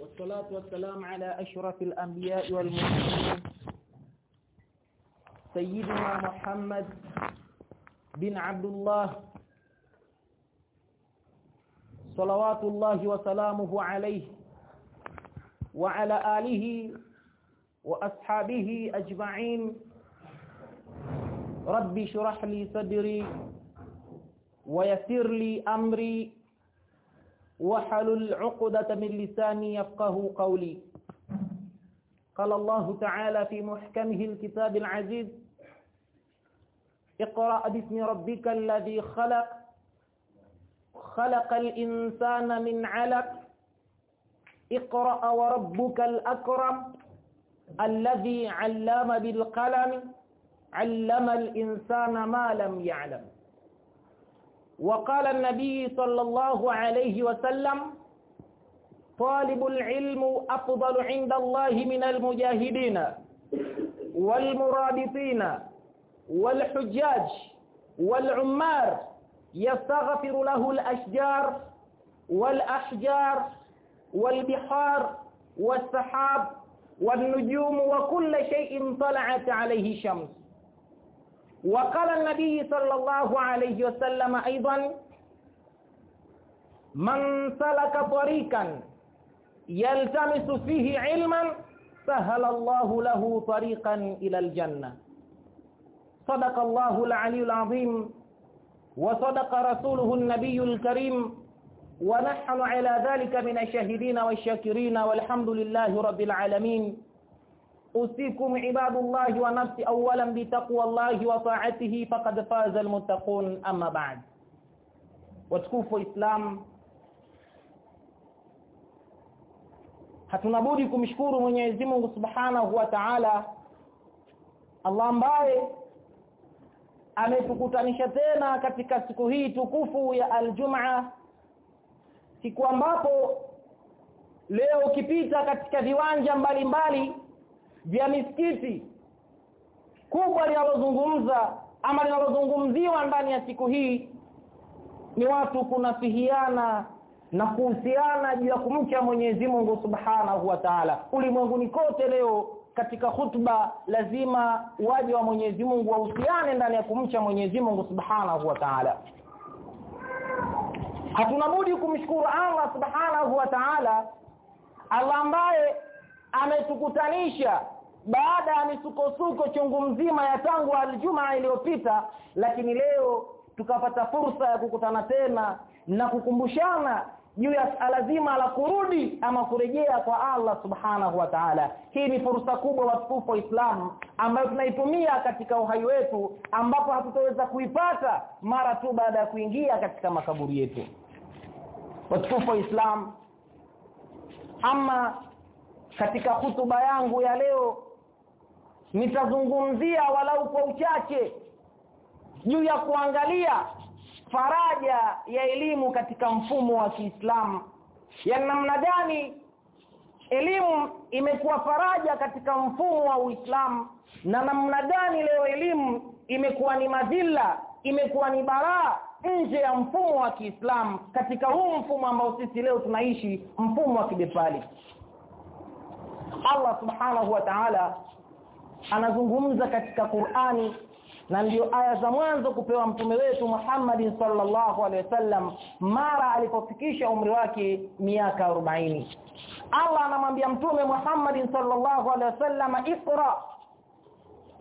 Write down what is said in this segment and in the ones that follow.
والصلاة والسلام على أشرف الأنبياء والمرسلين سيدنا محمد بن عبد الله صلوات الله وسلامه عليه وعلى آله وأصحابه أجمعين. ربي شرح لي صدري ويسر لي أمري. وحلل عقدة من لساني يفقه قولي. قال الله تعالى في محكمه الكتاب العزيز اقرأ باسم ربك الذي خلق خلق الإنسان من علق اقرأ وربك الأكرم الذي علم بالقلم علم الإنسان ما لم يعلم. وقال النبي صلى الله عليه وسلم طالب العلم أفضل عند الله من المجاهدين والمرابطين والحجاج والعمار. يستغفر له الأشجار والأحجار والبحار والسحاب والنجوم وكل شيء طلعت عليه شمس. وقال النبي صلى الله عليه وسلم أيضا من سلك طريقا يلتمس فيه علما سهل الله له طريقا إلى الجنة. صدق الله العلي العظيم وصدق رسوله النبي الكريم ونحن على ذلك من الشاهدين والشاكرين والحمد لله رب العالمين. usikum ibadullah wa nafsi awwalan bi taqwallahi wa ta'atihi faqad faza almuttaqun amma ba'd watukufu islam. Hatunabudi kumshukuru Mwenyezi Mungu Subhanahu wa Ta'ala Allah ambaye ametukutanisha tena katika siku hii tukufu ya aljuma siku ambapo leo ukipita katika viwanja mbalimbali mbali, vya misikiti kubwa linalozungumza ama linalozungumziwa ndani ya siku hii ni watu kunasihiana na kuhusiana juu ya kumcha Mwenyezi Mungu Subhanahu wa Ta'ala. Ulimwenguni kote leo katika hutuba lazima waje wa Mwenyezi Mungu wahusiane ndani ya kumcha Mwenyezi Mungu Subhanahu wa Ta'ala. Hatuna budi kumshukuru Allah Subhanahu wa Ta'ala Allah ambaye ametukutanisha baada ya misukosuko chungu mzima ya tangu aljumaa iliyopita lakini leo tukapata fursa ya kukutana tena na kukumbushana juu ya lazima la kurudi ama kurejea kwa Allah subhanahu wa ta'ala. Hii ni fursa kubwa watukufu wa Islam ambayo tunaitumia katika uhai wetu ambapo hatutaweza kuipata mara tu baada ya kuingia katika makaburi yetu. Watukufu wa Islam ama katika hutuba yangu ya leo nitazungumzia walau kwa uchache juu ya kuangalia faraja ya elimu katika mfumo wa Kiislamu. Ya namna gani elimu imekuwa faraja katika mfumo wa Uislamu na namna gani leo elimu imekuwa ni madhila imekuwa ni baraa nje ya mfumo wa Kiislamu katika huu mfumo ambao sisi leo tunaishi mfumo wa kibepali Allah subhanahu wa ta'ala anazungumza katika Qur'ani na ndio aya za mwanzo kupewa mtume wetu Muhammad sallallahu alaihi wasallam mara alipofikisha umri wake miaka 40 Allah anamwambia mtume Muhammad sallallahu alaihi wasallam ikra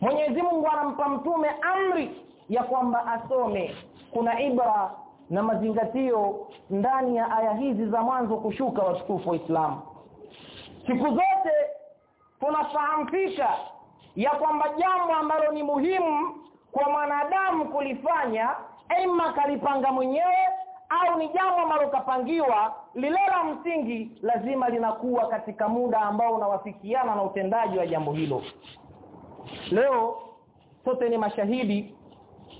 Mwenyezi Mungu anampa mtume amri ya kwamba asome. Kuna ibra na mazingatio ndani ya aya hizi za mwanzo kushuka watukufu wa Islam. Siku zote tunafahamika ya kwamba jambo ambalo ni muhimu kwa mwanadamu kulifanya aima kalipanga mwenyewe au ni jambo ambalo kapangiwa lile la msingi lazima linakuwa katika muda ambao unawafikiana na utendaji wa jambo hilo. Leo sote ni mashahidi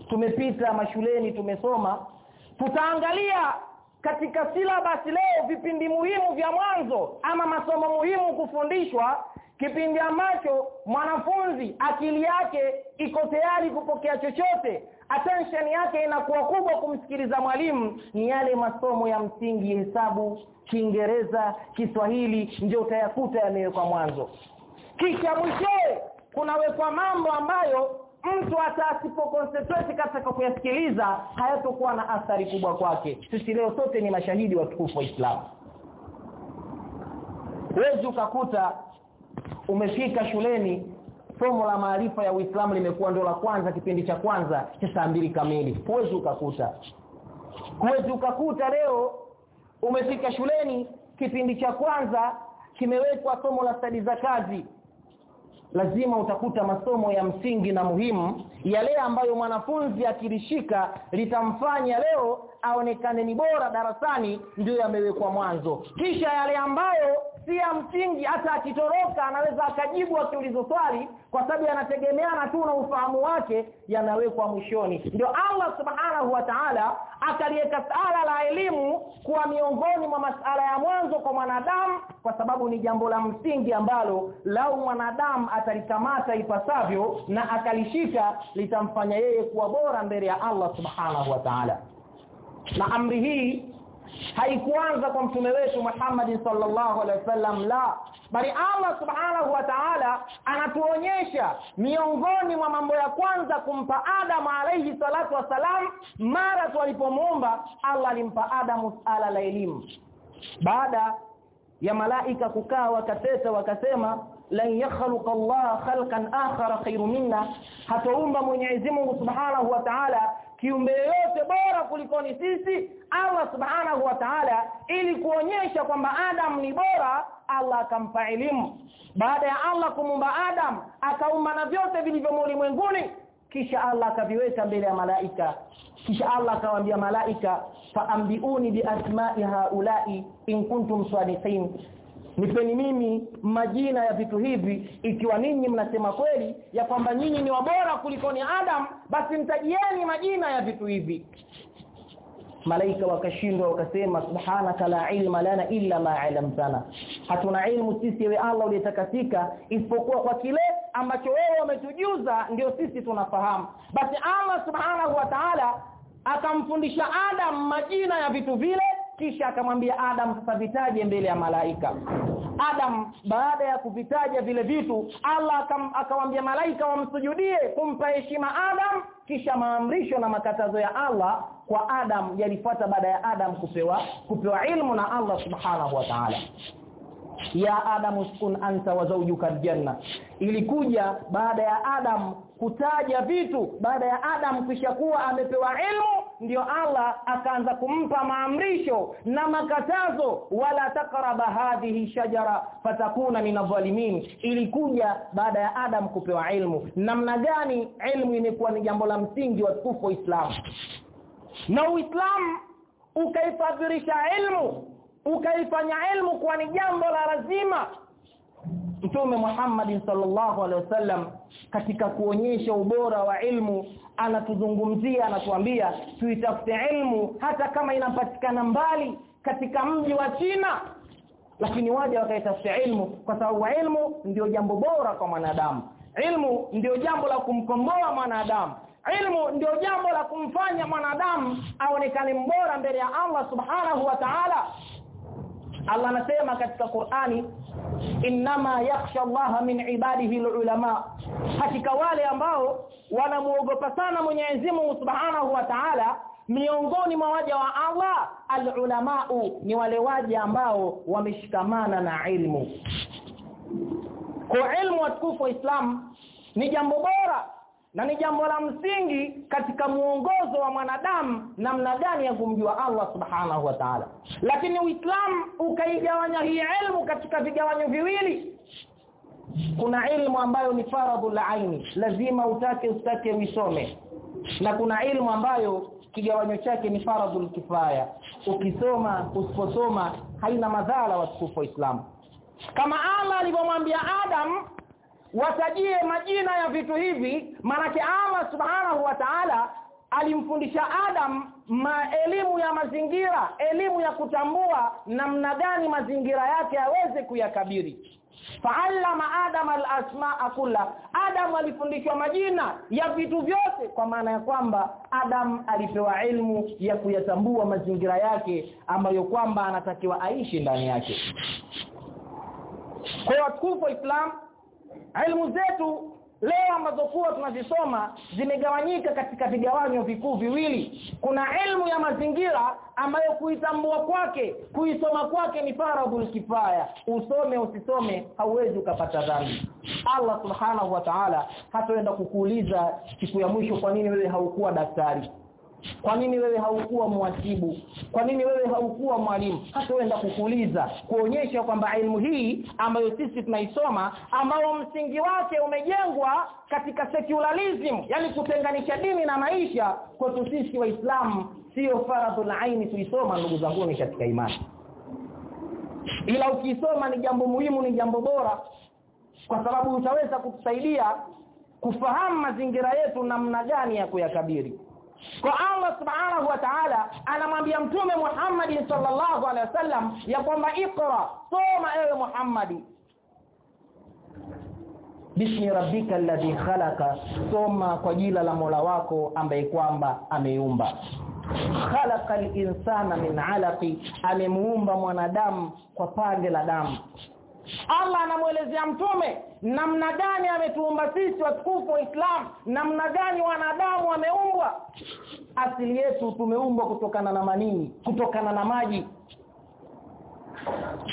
tumepita mashuleni tumesoma tutaangalia katika silabasi leo vipindi muhimu vya mwanzo ama masomo muhimu kufundishwa kipindi ambacho mwanafunzi akili yake iko tayari kupokea chochote attention yake inakuwa kubwa kumsikiliza mwalimu ni yale masomo ya msingi hesabu Kiingereza Kiswahili ndio utayakuta yamewekwa mwanzo. Kisha mwishowe kunawekwa mambo ambayo mtu hata concentrate katika kuyasikiliza hayatokuwa na athari kubwa kwake. Sisi leo sote ni mashahidi wa tukufu wa Islam. Wezi ukakuta umefika shuleni somo la maarifa ya Uislamu limekuwa ndio la kwanza kipindi cha kwanza cha saa mbili kamili. Huwezi ukakuta. Huwezi ukakuta leo umefika shuleni kipindi cha kwanza kimewekwa somo la stadi za kazi. Lazima utakuta masomo ya msingi na muhimu. Yale ambayo mwanafunzi akilishika litamfanya leo aonekane ni bora darasani ndio yamewekwa mwanzo. Kisha yale ambayo si ya msingi hata akitoroka anaweza akajibu akiulizo swali kwa sababu yanategemeana tu na ufahamu wake yanawekwa mwishoni. Ndio Allah subhanahu wa ta'ala akaliweka sala la elimu kuwa miongoni mwa masala ya mwanzo kwa mwanadamu kwa sababu ni jambo la msingi ambalo lau mwanadamu atalikamata ipasavyo na akalishika litamfanya yeye kuwa bora mbele ya Allah subhanahu wa ta'ala na amri hii haikuanza kwa mtume wetu Muhammad sallallahu alaihi wasallam la. Bali Allah subhanahu wa ta'ala anatuonyesha miongoni mwa mambo ya kwanza kumpa Adam alayhi salatu wasalam mara tulipomuomba Allah alimpa Adam sala la elimu baada ya malaika kukaa wakateta wakasema lan yakhluqa Allah khalqan akhar khairu minna hataumba Mwenyezi Mungu Subhanahu wa Ta'ala kiumbe yote bora kulikoni sisi Allah Subhanahu wa Ta'ala ili kuonyesha kwamba Adam ni bora Allah akampa elimu. Baada ya Allah kumumba Adam akaumba na vyote vilivyomo ulimwenguni kisha Allah akaviweka mbele ya malaika. Kisha Allah akawaambia malaika faambiuni bi asma'i haula'i in kuntum sadiqin nipeni mimi majina ya vitu hivi. Ikiwa ninyi mnasema kweli ya kwamba nyinyi ni wabora kuliko ni Adam basi mtajieni majina ya vitu hivi. Malaika wakashindwa wakasema subhanaka la ilma lana illa ma 'allamtana hatuna ilmu sisi we Allah uliyetakasika isipokuwa kwa kile ambacho wewe umetujuza ndio sisi tunafahamu. Basi Allah subhanahu wa ta'ala akamfundisha Adam majina ya vitu vile kisha akamwambia Adam sasa vitaje mbele ya malaika. Adam baada ya kuvitaja vile vitu Allah akamwambia malaika wamsujudie kumpa heshima Adam. Kisha maamrisho na makatazo ya Allah kwa Adam yalifuata baada ya Adam kupewa kupewa ilmu na Allah subhanahu wa ta'ala ya Adam uskun anta wa zawjuka aljanna. Ilikuja baada ya Adam kutaja vitu. Baada ya Adam kishakuwa amepewa ilmu ndio Allah akaanza kumpa maamrisho na makatazo. Wala takraba hadhihi shajara fatakuna minadh-dhalimin ilikuja baada ya Adam kupewa ilmu. Namna gani ilmu imekuwa ni jambo la msingi wa tukufu Uislamu na Uislamu ukaifadhilisha ilmu ukaifanya ilmu kuwa ni jambo la lazima. Mtume Muhammad sallallahu alaihi wasallam katika kuonyesha ubora wa ilmu anatuzungumzia anatuambia tuitafute ilmu hata kama inapatikana mbali katika mji wa China. Lakini waje wakaitafuta ilmu kwa sababu ilmu ndio jambo bora kwa mwanadamu. Ilmu ndio jambo la kumkomboa mwanadamu. Ilmu ndio jambo la kumfanya mwanadamu aonekane mbora mbele ya Allah subhanahu wa ta'ala Allah anasema katika Qur'ani innama yakhsha Allah min ibadihi ulama hakika wale ambao wanamuogopa sana Mwenyezi Mungu Subhanahu wa Ta'ala miongoni mwa waja wa Allah alulamau ni wale waja ambao wameshikamana na ilmu. Kwa ilmu watukufu wa Islam ni jambo bora na ni jambo la msingi katika muongozo wa mwanadamu namna gani ya kumjua Allah subhanahu wa ta'ala. Lakini uislamu ukaigawanya hii ilmu katika vigawanyo viwili. Kuna ilmu ambayo ni faradhu la aini lazima utake usitake uisome. Na kuna ilmu ambayo kigawanyo chake ni faradhu kifaya. Ukisoma usiposoma haina madhara watukufu wa Islam kama Allah alivyomwambia Adam watajie majina ya vitu hivi maanake Allah subhanahu wa ta'ala alimfundisha Adam ma elimu ya mazingira elimu ya kutambua namna gani mazingira yake aweze kuyakabiri. Faallama adam al-asma'a kulla adam alifundishwa majina ya vitu vyote kwa maana ya kwamba adam alipewa ilmu ya kuyatambua mazingira yake ambayo kwamba anatakiwa aishi ndani yake. Kwa watukufu wa Islam ilmu zetu leo ambazo kuwa tunazisoma zimegawanyika katika vigawanyo vikuu viwili. Kuna ilmu ya mazingira ambayo kuitambua kwake kuisoma kwake ni faradhul kifaya. Usome usisome hauwezi ukapata dhambi. Allah subhanahu wa ta'ala hataenda kukuuliza siku ya mwisho kwa nini wewe haukuwa daktari kwa nini wewe haukuwa mwasibu kwa nini wewe haukuwa mwalimu? Hata wenda kukuuliza kuonyesha kwamba elimu hii ambayo sisi tunaisoma ambayo msingi wake umejengwa katika secularism yani kutenganisha dini na maisha kwetu sisi waislamu sio faradhul aini tuisoma ndugu zangu katika imani. Ila ukisoma ni jambo muhimu ni jambo bora kwa sababu utaweza kutusaidia kufahamu mazingira yetu namna gani ya kuyakabiri kwa Allah subhanahu wa ta'ala anamwambia mtume Muhammad sallallahu alaihi wasallam ya kwamba iqra soma ewe Muhammadi bismi rabbika alladhi khalaqa soma kwa jina la Mola wako ambaye kwamba ameumba khalaqa al-insana min 'alaqi amemuumba mwanadamu kwa pande la damu. Allah anamuelezea mtume namna gani ametuumba sisi watukufu waislamu namna gani wanadamu wameumbwa? Asili yetu tumeumbwa kutokana na manini? Kutokana na maji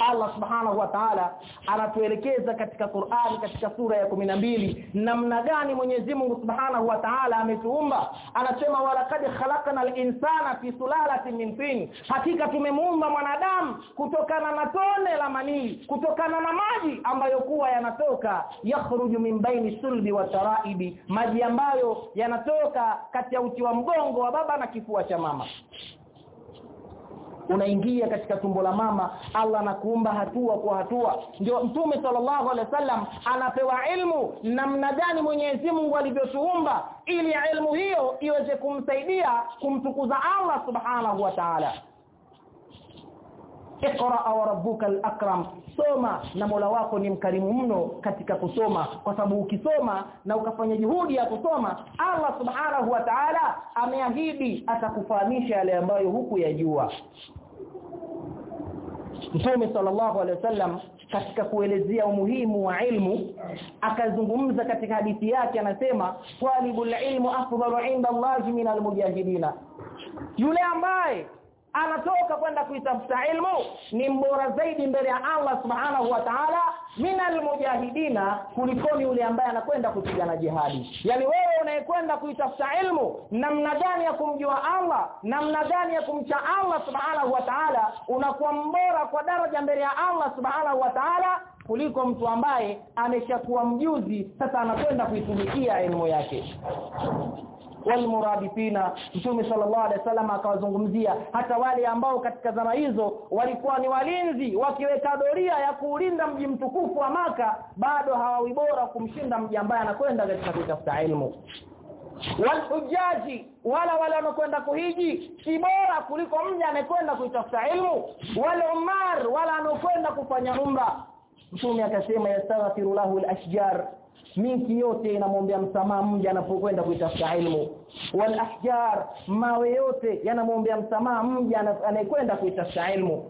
Allah subhanahu wa ta'ala anatuelekeza katika Qur'an katika sura ya mbili. Namna gani Mwenyezi Mungu subhanahu wa ta'ala ametuumba? Anasema walaqad khalaqna al-insana fi sulalatin min tin. Hakika tumemuumba mwanadamu kutokana na tone la manii kutokana na maji ambayo kuwa yanatoka. Yakhruju min baini sulbi wa taraibi maji ambayo yanatoka kati ya uti wa mgongo wa baba na kifua cha mama unaingia katika tumbo la mama Allah anakuumba hatua kwa hatua. Ndio mtume sallallahu alaihi wasallam anapewa ilmu namna gani Mwenyezi Mungu alivyotuumba ili ilmu hiyo iweze kumsaidia kumtukuza Allah subhanahu wa ta'ala. Iqra wa rabbuka al-akram soma na Mola wako ni mkarimu mno katika kusoma. Kwa sababu ukisoma na ukafanya juhudi ya kusoma Allah subhanahu wa ta'ala ameahidi atakufahamisha yale ambayo huku yajua Mtume sallallahu alaihi wasallam katika kuelezea umuhimu wa ilmu akazungumza katika hadithi yake anasema talibul ilmu afdalu inda Allah min almujahidina yule ambaye anatoka kwenda kuitafuta ilmu ni mbora zaidi mbele ya Allah subhanahu wa ta'ala minal mujahidina kulikoni yule ambaye anakwenda kupigana jihadi. Yani wewe unayekwenda kuitafuta ilmu namna gani ya kumjua Allah namna gani ya kumcha Allah subhanahu wa ta'ala unakuwa mbora kwa daraja mbele ya Allah subhanahu wa ta'ala kuliko mtu ambaye ameshakuwa mjuzi sasa anakwenda kuitumikia elimu yake walmuradifina mtume sallallahu alaihi wasallam akawazungumzia hata wale ambao katika zama hizo walikuwa ni walinzi wakiweka doria ya kuulinda mji mtukufu wa maka bado hawawi bora kumshinda mji ambaye anakwenda katika kutafuta elimu walhujaji wala wale wanakwenda kuhiji si bora kuliko mji anayekwenda kuitafuta ilmu. Wal umar wala anakwenda kufanya umra. Mtume akasema yastaghfiru lahu al-ashjar miti yote inamwombea msamaha mja anapokwenda kuitafuta ilmu. Wal ahjar mawe yote yanamwombea msamaha mja anayekwenda kuitafuta ilmu.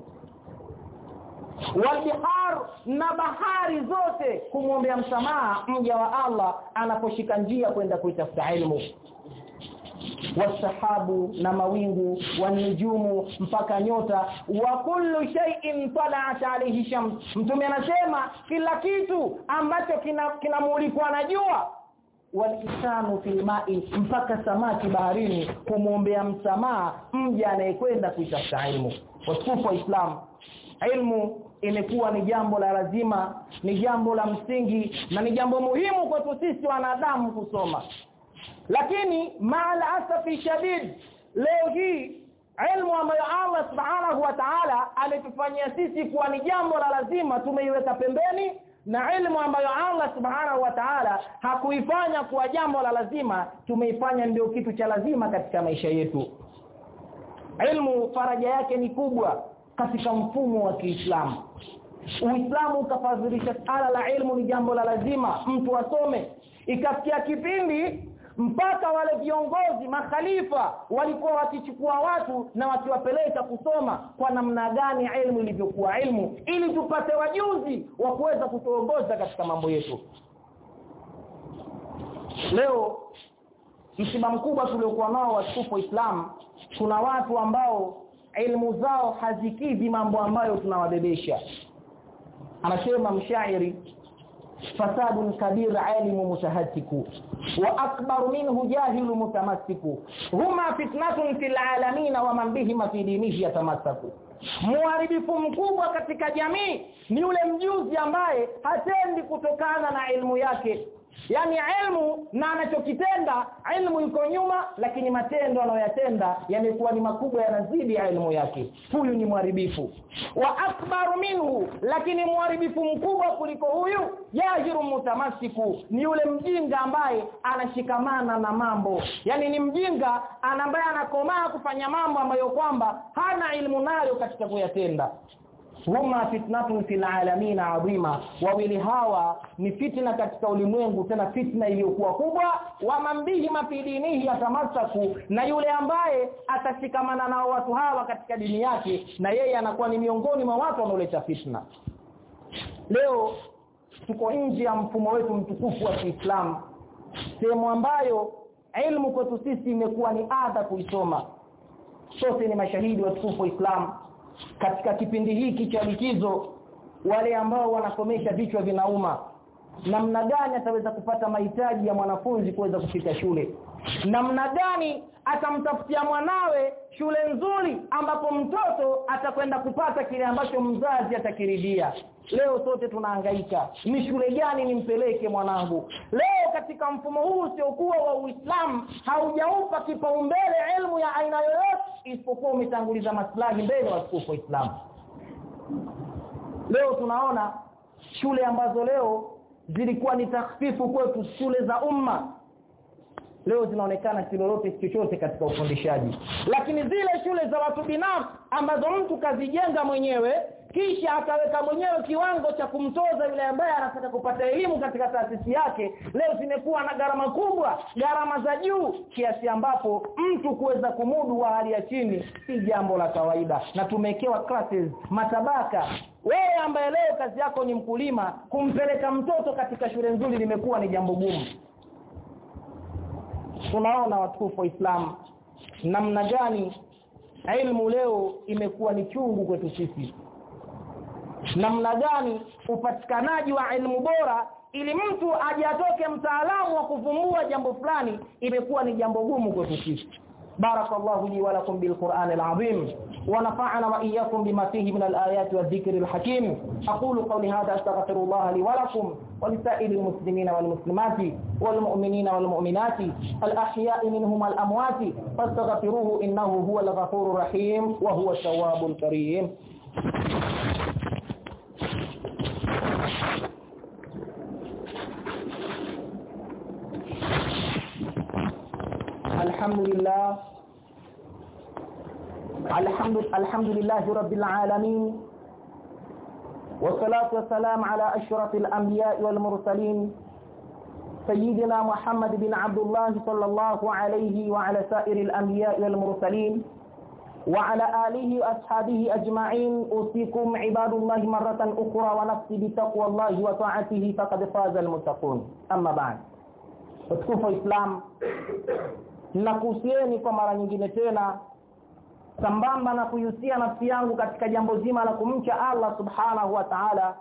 Walbihar na bahari zote kumwombea msamaha mja wa Allah anaposhika njia kwenda kuitafuta ilmu wasahabu na mawingu wanujumu mpaka nyota wa kullu shay'in tala'at alayhi shams. Mtume anasema kila kitu ambacho kinamulikwa kina na jua. Walisanu fil ma'i mpaka samaki baharini kumwombea msamaha mja anayekwenda kuitafuta ilmu. Watukufu wa Islam ilmu imekuwa ni jambo la lazima ni jambo la msingi na ni jambo muhimu kwetu sisi wanadamu kusoma lakini maal asafi shadid leo hii ilmu ambayo Allah subhanahu wa ta'ala ametufanyia sisi kuwa ni jambo la lazima tumeiweka pembeni na ilmu ambayo Allah subhanahu wa ta'ala hakuifanya kuwa jambo la lazima tumeifanya ndio kitu cha lazima katika maisha yetu. Ilmu faraja yake ni kubwa katika mfumo wa Kiislamu. Uislamu ukafadhilisha sala la ilmu ni jambo la lazima mtu asome. Ikafikia kipindi mpaka wale viongozi makhalifa walikuwa wakichukua watu na wakiwapeleka kusoma kwa namna gani elimu ilivyokuwa elimu ili tupate wajuzi wa kuweza kutuongoza katika mambo yetu. Leo msiba mkubwa tuliokuwa nao wasifu wa Islam kuna watu ambao elimu zao hazikidhi mambo ambayo tunawabebesha. Anasema mshairi fasadun kabir alimu mutahatiku wa akbar minhu jahilu mutamassiku huma fitnatun fil alamin wa man bihima fi dinihi yatamassaku. Muharibifu mkubwa katika jamii ni yule mjuzi ambaye hatendi kutokana na ilmu yake yani ilmu na anachokitenda ilmu yuko nyuma lakini matendo anayoyatenda yamekuwa ni makubwa yanazidi ilmu yake. Huyu ni mharibifu wa akbaru minhu lakini mharibifu mkubwa kuliko huyu yajiru mutamasiku ni yule mjinga ambaye anashikamana na mambo. Yani ni mjinga ambaye anakomaa kufanya mambo ambayo kwamba hana ilmu nayo katika kuyatenda huma fitnatun fil alamin adhima wawili hawa ni fitna katika ulimwengu tena fitna iliyokuwa kubwa. Wa mambihi mafidinihi yatamasaku na yule ambaye atashikamana nao watu hawa katika dini yake na yeye anakuwa ni miongoni mwa watu wanaoleta fitna. Leo tuko nje ya mfumo wetu mtukufu wa Kiislamu sehemu ambayo ilmu kwetu sisi imekuwa ni adha kuisoma. Sote ni mashahidi wa tukufu wa Islam katika kipindi hiki cha likizo wale ambao wanasomesha vichwa vinauma namna gani ataweza kupata mahitaji ya mwanafunzi kuweza kufika shule namna gani atamtafutia mwanawe shule nzuri ambapo mtoto atakwenda kupata kile ambacho mzazi atakiridhia? Leo sote tunahangaika. Ni shule gani nimpeleke mwanangu? Leo katika mfumo huu usiokuwa wa Uislamu haujaupa kipaumbele elimu ya aina yoyote isipokuwa umetanguliza maslahi mbele wa wa Uislamu. Leo tunaona shule ambazo leo zilikuwa ni takfifu kwetu shule za umma leo zinaonekana kilolote chochote katika ufundishaji. Lakini zile shule za watu binafsi ambazo mtu kazijenga mwenyewe kisha akaweka mwenyewe kiwango cha kumtoza yule ambaye anataka kupata elimu katika taasisi yake leo zimekuwa na gharama kubwa gharama za juu kiasi ambapo mtu kuweza kumudu wa hali ya chini si jambo la kawaida. Na tumewekewa classes matabaka. Wewe ambaye leo kazi yako ni mkulima kumpeleka mtoto katika shule nzuri limekuwa ni jambo gumu tunaona watukufu wa Islam namna gani elimu leo imekuwa ni chungu kwetu sisi? Namna gani upatikanaji wa elimu bora ili mtu ajatoke mtaalamu wa kuvumbua jambo fulani imekuwa ni jambo gumu kwetu sisi بارك الله لي ولكم بالقرآن العظيم ونفعنا وإياكم بما فيه من الآيات والذكر الحكيم. أقول قولي هذا أستغفر الله لي ولكم ولسائر المسلمين والمسلمات والمؤمنين والمؤمنات الأحياء منهم الأموات. فاستغفروه إنه هو الغفور الرحيم وهو التواب الكريم. الحمد لله الحمد الحمد لله رب العالمين. والصلاة والسلام على أشرف الأنبياء والمرسلين. سيدنا محمد بن عبد الله صلى الله عليه وعلى سائر الأنبياء والمرسلين. وعلى آله وأصحابه أجمعين. أوصيكم عباد الله مرة أخرى ونفسي بتقوى الله وطاعته فقد فاز المتقون. أما بعد. وتكفوا إسلام nakuhusieni kwa mara nyingine tena sambamba na kuhusia nafsi yangu katika jambo zima la kumcha Allah subhanahu wa ta'ala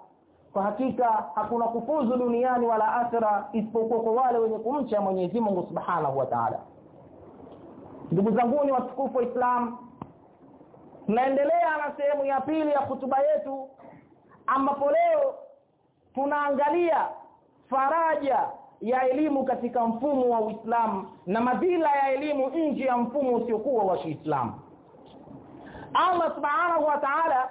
kwa hakika hakuna kufuzu duniani wala akhira isipokuwa kwa wale wenye kumcha Mwenyezi Mungu subhanahu wa ta'ala. Ndugu zangu ni watukufu wa Islam tunaendelea na sehemu ya pili ya hutuba yetu ambapo leo tunaangalia faraja ya elimu katika mfumo wa Uislamu na madhila ya elimu nje ya mfumo usiokuwa wa Kiislamu. Allah Subhanahu wa Ta'ala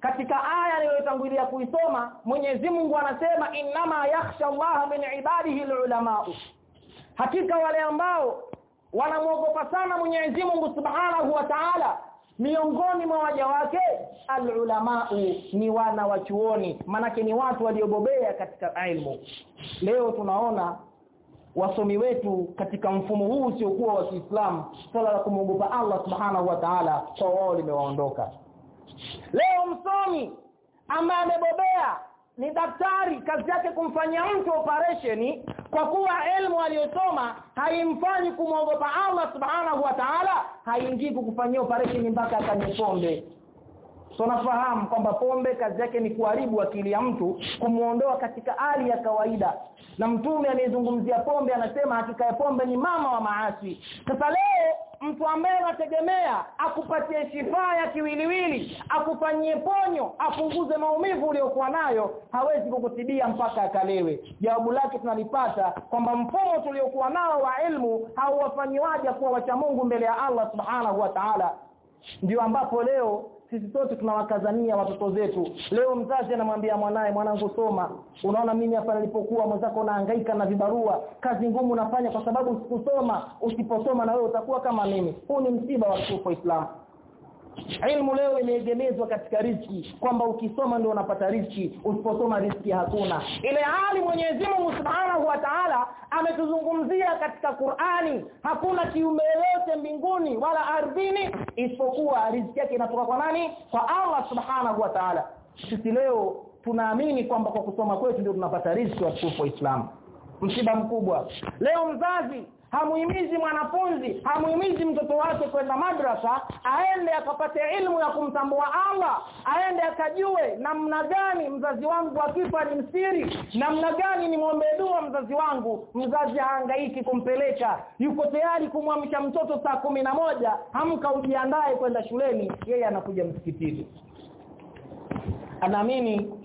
katika aya niliyotangulia kuisoma Mwenyezi Mungu anasema innama yakhsha Allah min ibadihi alulama hakika wale ambao wanamwogopa sana Mwenyezi Mungu Subhanahu wa Ta'ala miongoni mwa waja wake alulamau ni wana wa chuoni. Manake ni watu waliobobea katika ilmu. Leo tunaona wasomi wetu katika mfumo huu usiokuwa wa Kiislamu swala la kumwogopa Allah subhanahu wa ta'ala kwa wao limewaondoka. Leo msomi ambaye amebobea ni daktari kazi yake kumfanyia mtu operation kwa kuwa elimu aliyosoma haimfanyi kumwogopa Allah subhanahu wa ta'ala haingii kukufanyia operation mpaka akanye pombe. So nafahamu kwamba pombe kazi yake ni kuharibu akili ya mtu kumuondoa katika hali ya kawaida. Na mtume anayezungumzia pombe anasema hakika ya pombe ni mama wa maasi. Sasa leo mtu ambaye anategemea akupatie shifaa ya kiwiliwili akufanyie ponyo apunguze maumivu uliyokuwa nayo hawezi kukutibia mpaka akalewe. Jawabu lake tunalipata kwamba mfumo tuliokuwa nao wa ilmu hauwafanyi waja kuwa wacha Mungu mbele ya Allah subhanahu wa ta'ala. Ndio ambapo leo sisi sote tunawakazania watoto zetu. Leo mzazi anamwambia mwanae mwanangu soma. Unaona mimi hapa nilipokuwa mwenzako naangaika na vibarua. Kazi ngumu unafanya kwa sababu usikusoma usiposoma na wewe utakuwa kama mimi. Huu ni msiba wa kifo Islam Ilmu leo imeegemezwa katika riziki kwamba ukisoma ndio unapata riziki usiposoma riziki hakuna. Ile hali Mwenyezi Mungu Subhanahu wa Ta'ala ametuzungumzia katika Qur'ani hakuna kiumbe yote mbinguni wala ardhini isipokuwa riziki yake inatoka kwa nani? Kwa Allah Subhanahu wa Ta'ala. Sisi leo tunaamini kwamba kwa kusoma kwetu ndio tunapata riziki wa kufa Islam msiba mkubwa. Leo mzazi hamuhimizi mwanafunzi hamuhimizi mtoto wake kwenda madrasa aende akapate ilmu ya kumtambua Allah aende akajue namna gani mzazi wangu akifa ni msiri namna gani ni muombe dua mzazi wangu mzazi hahangaiki kumpeleka. Yuko tayari kumwamsha mtoto saa kumi na moja hamka ujiandae kwenda shuleni yeye anakuja msikitini. Anaamini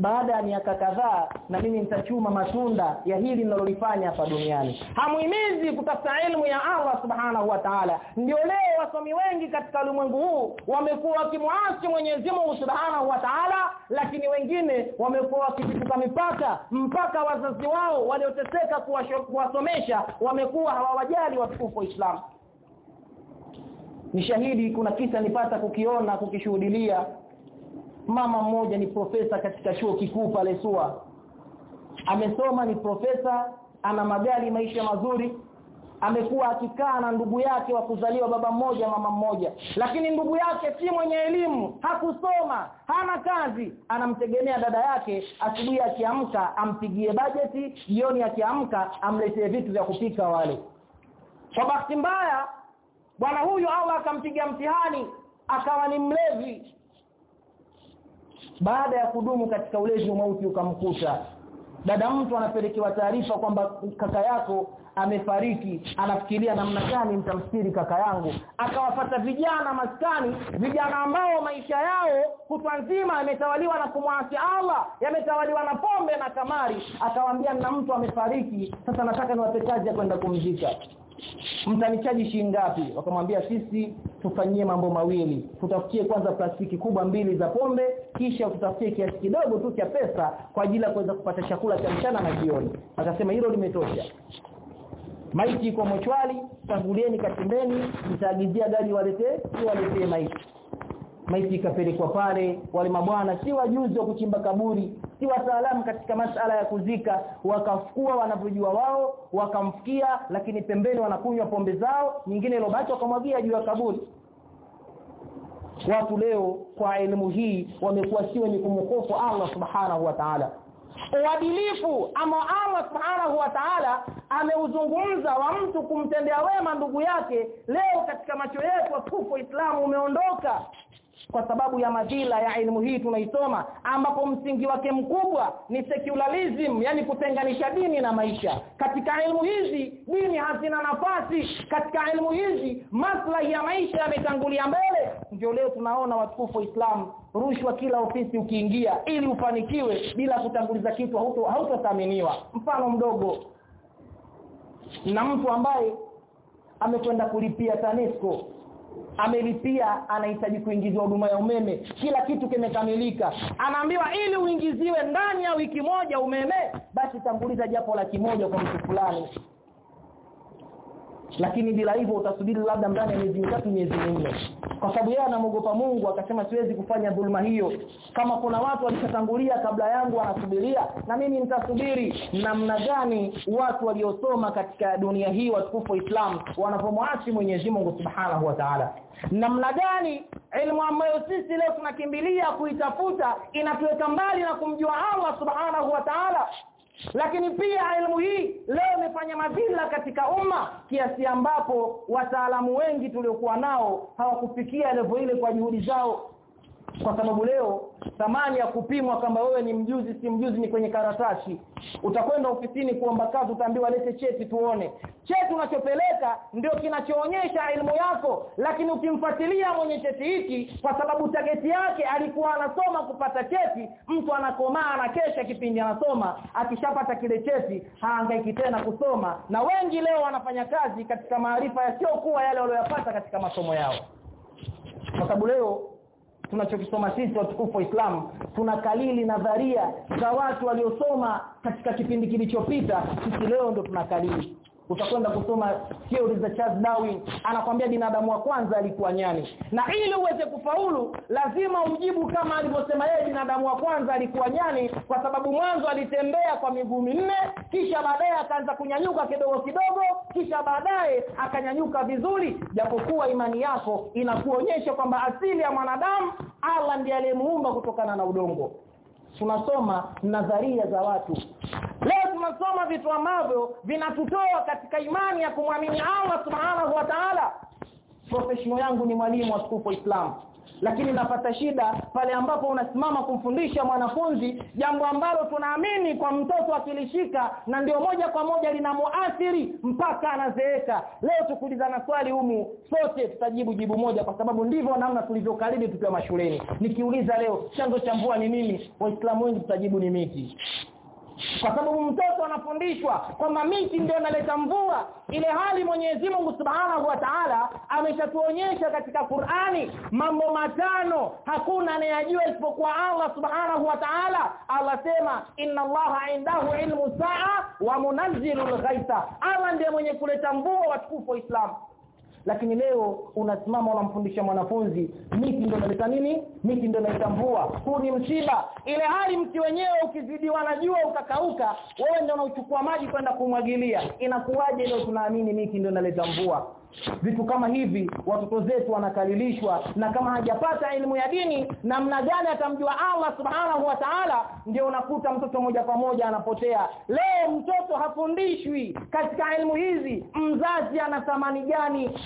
baada ya miaka kadhaa na mimi nitachuma matunda ya hili ninalolifanya hapa duniani. Hamuhimizi kutafuta elimu ya Allah subhanahu wa ta'ala. Ndio leo wasomi wengi katika ulimwengu huu wamekuwa wakimwasi Mwenyezi Mungu subhanahu wa ta'ala lakini wengine wamekuwa wakipituka mipaka mpaka wazazi wao walioteseka kuwasomesha wamekuwa hawawajali watukufu wa Islam. Ni shahidi kuna kisa nipata kukiona kukishuhudilia mama mmoja ni profesa katika chuo kikuu pale SUA. Amesoma ni profesa ana magari maisha mazuri. Amekuwa akikaa na ndugu yake wa kuzaliwa baba mmoja mama mmoja. Lakini ndugu yake si mwenye elimu hakusoma hana kazi. Anamtegemea dada yake asubuhi akiamka ampigie bajeti jioni akiamka amletee vitu vya kupika wale. Kwa bahati mbaya bwana huyu Allah akampiga mtihani akawa ni mlevi baada ya kudumu katika ulezi mauti ukamkuta. Dada mtu anapelekewa taarifa kwamba kaka yako amefariki anafikiria namna gani mtamstiri kaka yangu. Akawapata vijana maskani vijana ambao maisha yao kutwa nzima yametawaliwa na kumwasi Allah yametawaliwa na pombe na kamari. Akawaambia na mtu amefariki sasa nataka niwape ya kwenda kumzika. Mtanichaji shilingi ngapi? Wakamwambia sisi tufanyie mambo mawili. Tutafutie kwanza plastiki kubwa mbili za pombe kisha tutafutie kiasi kidogo tu cha pesa kwa ajili ya kuweza kupata chakula cha mchana na jioni. Akasema hilo limetosha maiti iko mochwali tangulieni katembeni mtaagizia gari waletee si waletee maiti. Maiti ikapelekwa pale wale mabwana si wajuzi wa kuchimba kaburi si wataalamu katika masala ya kuzika wakafukua wanavyojua wao wakamfikia lakini pembeni wanakunywa pombe zao nyingine ilobaki wakamwagia juu ya kaburi. Watu leo kwa elimu hii wamekuwa si wenye kumhofu Allah subhanahu wa ta'ala uadilifu ama Allah subhanahu wa ta'ala ameuzungumza wa mtu kumtendea wema ndugu yake. Leo katika macho yetu watukufu Uislamu umeondoka kwa sababu ya madhila ya elimu hii tunaisoma ambapo msingi wake mkubwa ni secularism yani kutenganisha dini na maisha. Katika elimu hizi dini hazina nafasi. Katika elimu hizi maslahi ya maisha yametangulia mbele. Ndio leo tunaona watukufu wa Islam rushwa kila ofisi ukiingia ili ufanikiwe bila kutanguliza kitu hautothaminiwa. Mfano mdogo na mtu ambaye amekwenda kulipia TANESCO amelipia anahitaji kuingizwa huduma ya umeme. Kila kitu kimekamilika. Anaambiwa ili uingiziwe ndani ya wiki moja umeme basi tanguliza japo laki moja kwa mtu fulani lakini bila hivyo utasubiri labda ndani ya miezi mitatu miezi minne. Kwa sababu yeye anamogopa Mungu akasema siwezi kufanya dhulma hiyo. Kama kuna watu walishatangulia kabla yangu wanasubiria na mimi nitasubiri namna gani watu waliosoma katika dunia hii watukufu Islam wanapomwasi Mwenyezi Mungu Subhanahu wa Ta'ala. Namna gani elimu ambayo sisi leo tunakimbilia kuitafuta inatuweka mbali na kumjua Allah Subhanahu wa Ta'ala lakini pia elimu hii leo imefanya madhila katika umma kiasi ambapo wataalamu wengi tuliokuwa nao hawakufikia level ile kwa juhudi zao kwa sababu leo thamani ya kupimwa kama wewe ni mjuzi si mjuzi ni kwenye karatasi. Utakwenda ofisini kuomba kazi utaambiwa lete cheti tuone. Cheti unachopeleka ndio kinachoonyesha elimu yako lakini ukimfuatilia mwenye cheti hiki kwa sababu tageti yake alikuwa anasoma kupata cheti mtu anakomaa anakesha kipindi anasoma. Akishapata kile cheti haangaiki tena kusoma. Na wengi leo wanafanya kazi katika maarifa yasiyokuwa yale waliyopata katika masomo yao. Kwa sababu leo tunachokisoma sisi watukufu wa Islam tunakalili nadharia za watu waliosoma katika kipindi kilichopita. Sisi leo ndo tunakalili utakwenda kusoma theory za Charles Darwin. Anakwambia binadamu wa kwanza alikuwa nyani. Na ili uweze kufaulu lazima umjibu kama alivyosema yeye binadamu wa kwanza alikuwa nyani kwa sababu mwanzo alitembea kwa miguu minne kisha baadaye akaanza kunyanyuka kidogo kidogo kisha baadaye akanyanyuka vizuri japokuwa imani yako inakuonyesha kwamba asili ya mwanadamu Allah ndiye aliyemuumba kutokana na udongo tunasoma nadharia za watu. Leo tunasoma vitu ambavyo vinatutoa katika imani ya kumwamini Allah subhanahu wa ta'ala. Profession yangu ni mwalimu wa sukufu Islam lakini napata shida pale ambapo unasimama kumfundisha mwanafunzi jambo ambalo tunaamini kwa mtoto akilishika na ndio moja kwa moja linamuathiri mpaka anazeeka. Leo tukulizana swali humu sote tutajibu jibu moja kwa sababu ndivyo namna tulivyokaridi tukiwa mashuleni. Nikiuliza leo chanzo cha mvua ni nini? Waislamu wengi tutajibu ni miti kwa sababu mtoto anafundishwa kwamba miti ndio inaleta mvua. Ile hali Mwenyezi Mungu Subhanahu wa Ta'ala ameshatuonyesha katika Qur'ani mambo matano. Hakuna anayajua isipokuwa Allah Subhanahu wa Ta'ala. Allah sema inna Allah indahu ilmu saa wa munazzilul ghaitha Allah ndiye mwenye kuleta mvua watukufu wa Islam lakini leo unasimama unamfundisha mwanafunzi miti ndio inaleta nini? Miti ndio inaleta mvua. Huu ni msiba. Ile hali mti wenyewe ukizidiwa na jua ukakauka wewe ndio unachukua maji kwenda kumwagilia. Inakuwaje leo tunaamini miti ndio inaleta mvua vitu kama hivi watoto zetu wanakalilishwa na kama hajapata elimu ya dini namna gani atamjua Allah subhanahu wa ta'ala ndio unakuta mtoto moja kwa moja anapotea. Leo mtoto hafundishwi katika elimu hizi mzazi ana thamani gani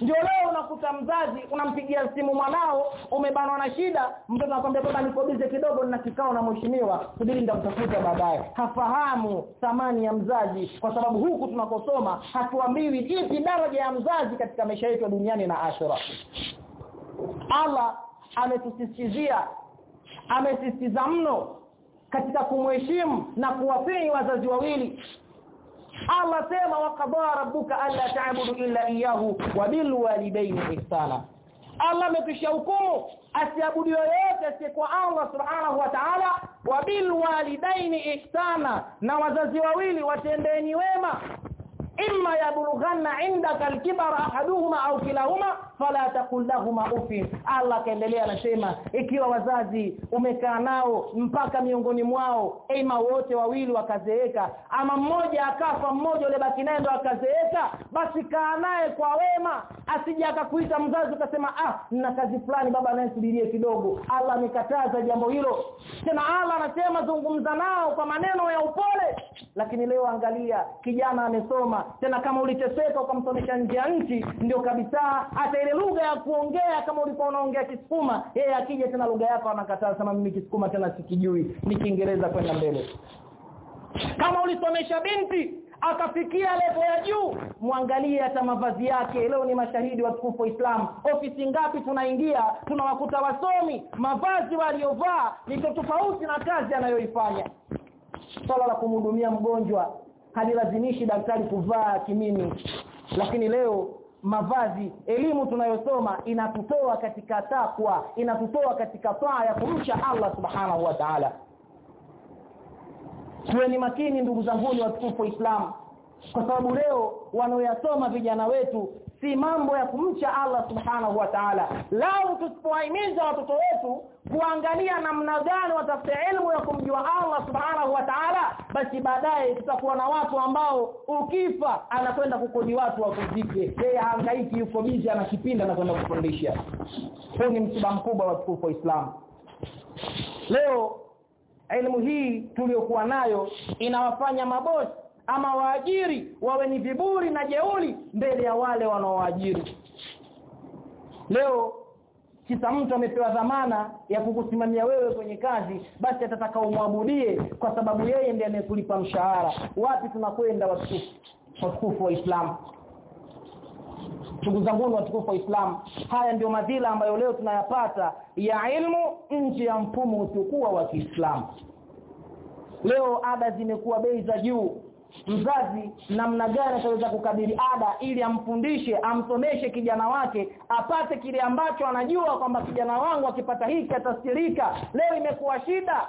ndio leo unakuta mzazi unampigia simu mwanao umebanwa na shida mtoto anakuambia baba nikobize kidogo nina kikao na mheshimiwa subiri nitakutafuta baadaye. Hafahamu thamani ya mzazi kwa sababu huku tunakosoma hatuambiwi ipi daraja ya mzazi katika maisha yetu duniani na akhera. Allah ametusisitizia amesisitiza mno katika kumheshimu na kuwapeni wazazi wawili Allah sema waqadara rabbuka alla ta'budu illa iyyahu wa bil walidayni ihsana. Allah amepisha hukumu asiabudu yoyote asiyekuwa Allah subhanahu wa ta'ala wa bil walidaini ihsana. Na wazazi wawili watendeni wema imma yablughanna indaka alkibara ahaduhuma au kilahuma fala taqul lahumā ufin Allah kaendelea anasema ikiwa wazazi umekaa nao mpaka miongoni mwao ima wote wawili wakazeeka ama mmoja akafa mmoja ule baki naye ndo akazeeka basi kaa naye kwa wema. Asije akakuita mzazi ukasema ah nina kazi fulani baba naye subirie kidogo. Allah amekataza jambo hilo. Tena Allah anasema zungumza nao kwa maneno ya upole lakini leo angalia kijana amesoma. Tena kama uliteseka ukamsomesha nje ya nchi ndio kabisa hata ile lugha ya kuongea kama ulikuwa unaongea Kisukuma yeye akija tena lugha yako anakataa sema mimi Kisukuma tena sikijui ni Kiingereza kwenda mbele. Kama ulisomesha binti akafikia level ya juu muangalie hata mavazi yake. Leo ni mashahidi watukufu wa Islam. Ofisi ngapi tunaingia tunawakuta wasomi mavazi waliovaa ni tofauti na kazi anayoifanya swala la kumhudumia mgonjwa halilazimishi daktari kuvaa kimini. Lakini leo mavazi elimu tunayosoma inatutoa katika takwa inatutoa katika taa ya kumcha Allah subhanahu wa ta'ala. Tuweni makini ndugu zangu wa tukufu Islam. Kwa sababu leo wanaoyasoma vijana wetu si mambo ya kumcha Allah subhanahu wa ta'ala. Lao tusipohimiza watoto wetu kuangalia namna gani watafute elimu ya kumjua Allah subhanahu wa ta'ala basi baadaye tutakuwa na watu ambao ukifa anakwenda kukodi watu wakuzike. Yeye hangaiki yuko bizi anakipinda na kwenda kufundisha. Huu ni msiba mkubwa wa tukufu Islam. Leo elimu hii tuliyokuwa nayo inawafanya mabosi ama waajiri wawe ni viburi na jeuli mbele ya wale wanaowaajiri. Leo kisa mtu amepewa dhamana ya kukusimamia wewe kwenye kazi basi atataka umwabudie kwa sababu yeye ndiye anayekulipa mshahara. Wapi tunakwenda watukufu? Watukufu wa Islam. Ndugu zangu watukufu wa Islam. Haya ndio madhila ambayo leo tunayapata ya ilmu nje ya mfumo usiokuwa wa Kiislamu. Leo ada zimekuwa bei za juu mzazi namna gani ataweza kukabili ada ili amfundishe amsomeshe kijana wake apate kile ambacho anajua kwamba kijana wangu akipata hiki atastirika. Leo imekuwa shida.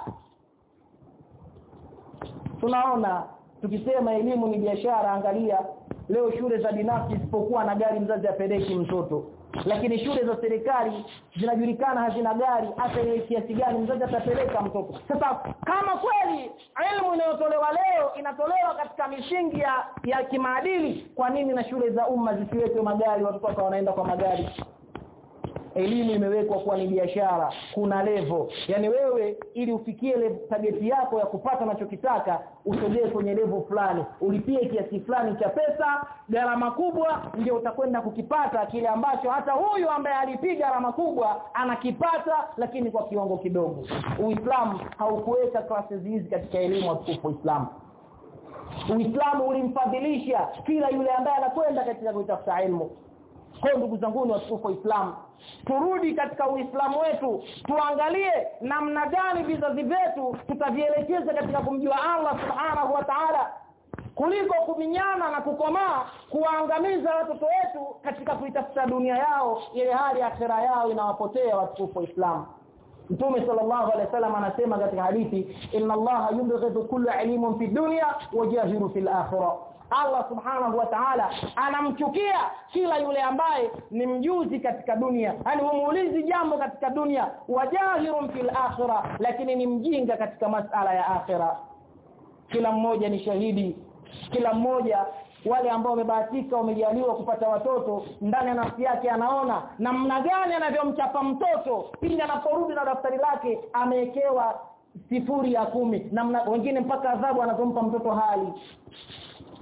Tunaona tukisema elimu ni biashara angalia leo shule za binafsi isipokuwa na gari mzazi apeleki mtoto lakini shule za serikali zinajulikana hazina gari hata ile kiasi gani mzazi atapeleka mtoto. Sasa kama kweli elimu inayotolewa leo inatolewa katika misingi ya, ya kimaadili kwa nini na shule za umma zisiwekwe magari watoto wanaenda kwa magari elimu imewekwa kuwa ni biashara kuna levo yani wewe ili ufikie target yako ya kupata unachokitaka usogee kwenye levo fulani. Ulipie kiasi fulani cha pesa gharama kubwa ndio utakwenda kukipata kile ambacho hata huyu ambaye alipiga gharama kubwa anakipata lakini kwa kiwango kidogo. Uislamu haukuweka classes hizi katika elimu ya uislamu. Uislamu ulimfadhilisha kila yule ambaye anakwenda katika kutafuta elimu kwa ndugu zangu ni watukufu Uislamu. Turudi katika Uislamu wetu tuangalie namna gani vizazi vyetu tutavielekeza katika kumjua Allah Subhanahu wa Ta'ala kuliko kuminyana na kukomaa kuwaangamiza watoto wetu katika kuitafuta dunia yao ile hali akhera yao inawapotea watukufu Uislamu. Mtume sallallahu alaihi wasallam anasema katika hadithi inna Allah yubghidhu kullu alimun fi dunya wa jahiru fil akhirah Allah subhanahu wa ta'ala anamchukia kila yule ambaye ni mjuzi katika dunia. Yani humuulizi jambo katika dunia. Wajahirun fil akhirah lakini ni mjinga katika masala ya akhirah. Kila mmoja ni shahidi. Kila mmoja wale ambao wamebahatika wamejaliwa kupata watoto ndani ya nafsi yake anaona namna gani anavyomchapa mtoto pindi anaporudi na daftari lake amewekewa sifuri ya kumi. Namna wengine mpaka adhabu anazompa mtoto hali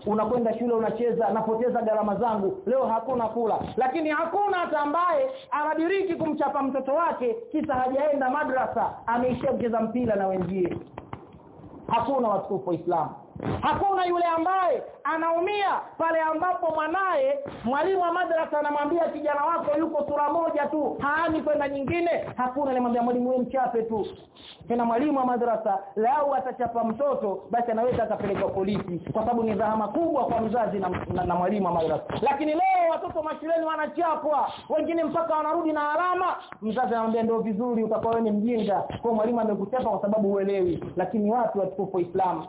unakwenda shule unacheza napoteza gharama zangu leo hakuna kula. Lakini hakuna hata ambaye anadiriki kumchapa mtoto wake kisa hajaenda madrasa ameishia kucheza mpira na wenzie hakuna watukufu wa Islam hakuna yule ambaye anaumia pale ambapo mwanaye mwalimu wa madrasa anamwambia kijana wako yuko sura moja tu haani kwenda nyingine. Hakuna anamwambia mwalimu wewe mchape tu. Tena mwalimu wa madrasa lau atachapa mtoto basi anaweza akapelekwa polisi kwa sababu ni dhahama kubwa kwa mzazi na, na, na mwalimu wa madrasa. Lakini leo watoto mashuleni wanachapwa wengine mpaka wanarudi na alama. Mzazi anamwambia ndio vizuri utakuwa ni mjinga. Kwa mwalimu amekuchapa kwa sababu uelewi lakini watu watukufu Uislamu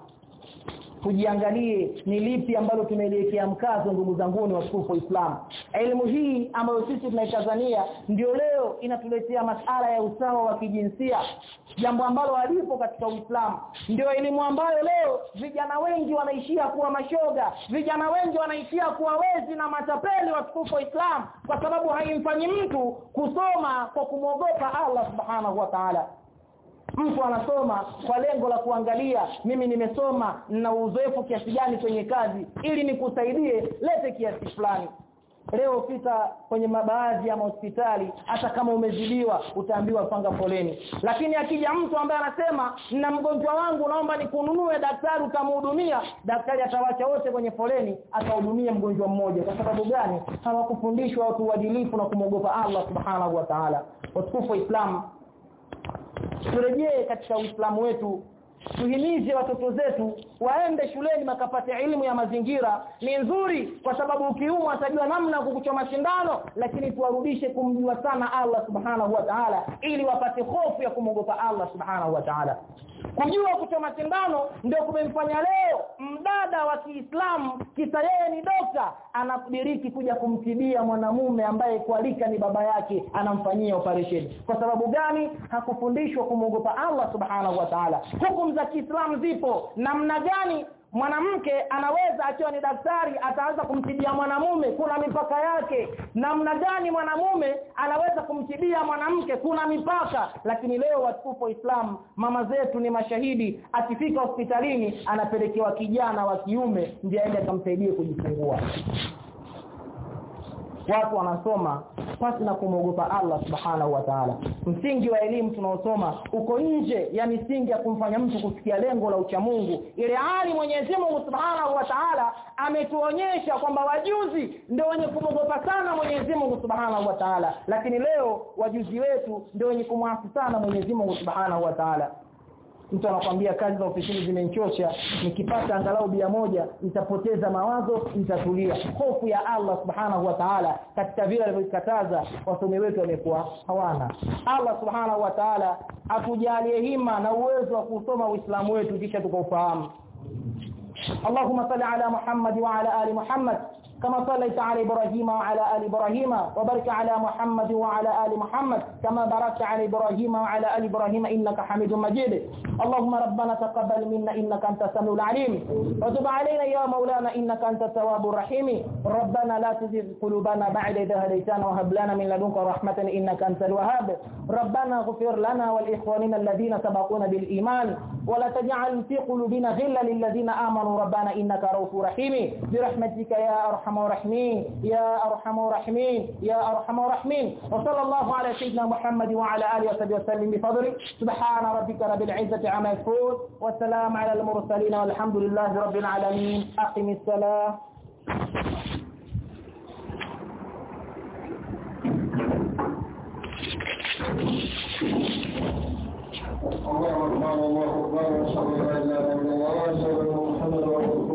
tujiangalie ni lipi ambalo tumeliwekea mkazo ndugu zangu ni wasufu wa Islam. Elimu hii ambayo sisi tunaitazania ndio leo inatuletea masala ya usawa wa kijinsia jambo ambalo halipo katika Uislamu. Ndio elimu ambayo leo vijana wengi wanaishia kuwa mashoga vijana wengi wanaishia kuwa wezi na matapeli watukufu wa Islam kwa sababu haimfanyi mtu kusoma kwa kumwogopa Allah subhanahu wa ta'ala mtu anasoma kwa lengo la kuangalia mimi nimesoma na uzoefu kiasi gani kwenye kazi ili nikusaidie lete kiasi fulani. Leo pita kwenye mabaadhi ya hospitali hata kama umezidiwa utaambiwa panga foleni. Lakini akija mtu ambaye anasema na mgonjwa wangu naomba nikununue daktari utamhudumia daktari atawacha wote kwenye foleni atahudumia mgonjwa mmoja. Kwa sababu gani? Hawakufundishwa watu uadilifu na kumogopa Allah subhanahu wa ta'ala. Watukufu wa Islam turejee katika Uislamu wetu. Tuhimize watoto zetu waende shuleni makapate elimu ya mazingira. Ni nzuri kwa sababu ukiumwa atajua namna kukuchoma shindano lakini tuwarudishe kumjua sana Allah subhanahu wa ta'ala ili wapate hofu ya kumwogopa Allah subhanahu wa ta'ala kujua kuchoma sindano ndio kumemfanya leo mdada wa Kiislamu kisa yeye ni dokta anakudiriki kuja kumtibia mwanamume ambaye kualika ni baba yake anamfanyia operation. Kwa sababu gani? Hakufundishwa kumwogopa Allah subhanahu wa ta'ala. Hukumu za Kiislamu zipo. Namna gani mwanamke anaweza akiwa ni daktari ataanza kumtibia mwanamume kuna mipaka yake. Namna gani mwanamume anaweza kumtibia mwanamke? Kuna mipaka. Lakini leo watukufu Islam mama zetu ni mashahidi akifika hospitalini anapelekewa kijana wa kiume ndiye aende akamsaidie kujifungua watu wanasoma pasi na kumwogopa Allah subhanahu wa ta'ala. Msingi wa elimu tunaosoma uko nje ya misingi ya kumfanya mtu kufikia lengo la uchamungu ile hali Mwenyezi Mungu subhanahu wa ta'ala ametuonyesha kwamba wajuzi ndio wenye kumwogopa sana Mwenyezi Mungu subhanahu wa ta'ala. Lakini leo wajuzi wetu ndio wenye kumwasi sana Mwenyezi Mungu subhanahu wa ta'ala mtu anakwambia kazi za ofisini zimenchosha nikipata angalau bia moja nitapoteza mawazo nitatulia. Hofu ya Allah subhanahu wa ta'ala katika vile alivyokataza wasomi wetu wamekuwa hawana. Allah subhanahu wa ta'ala atujalie hima na uwezo wa kusoma Uislamu wetu kisha tukaufahamu. Allahumma salli ala Muhammad wa ala ali Muhammad. كما صليت على إبراهيم وعلى آل إبراهيم وبارك على محمد وعلى آل محمد كما باركت على إبراهيم وعلى آل إبراهيم إنك حميد مجيد. اللهم ربنا تقبل منا إنك أنت السميع العليم. وتب علينا يا مولانا إنك أنت التواب الرحيم. ربنا لا تزغ قلوبنا بعد إذ هديتنا وهب لنا من لدنك رحمة إنك أنت الوهاب. ربنا اغفر لنا ولإخواننا الذين سبقونا بالإيمان. ولا تجعل في قلوبنا غلا للذين آمنوا. ربنا إنك رؤوف رحيم. برحمتك يا أرحم الراحمين يا أرحم الراحمين يا أرحم الراحمين. وصلى الله على سيدنا محمد وعلى آله وصحبه وسلم بفضله. سبحان ربك رب العزة عما يصفون والسلام على المرسلين والحمد لله رب العالمين. أقم الصلاة. الله أكبر الله أكبر وصلى الله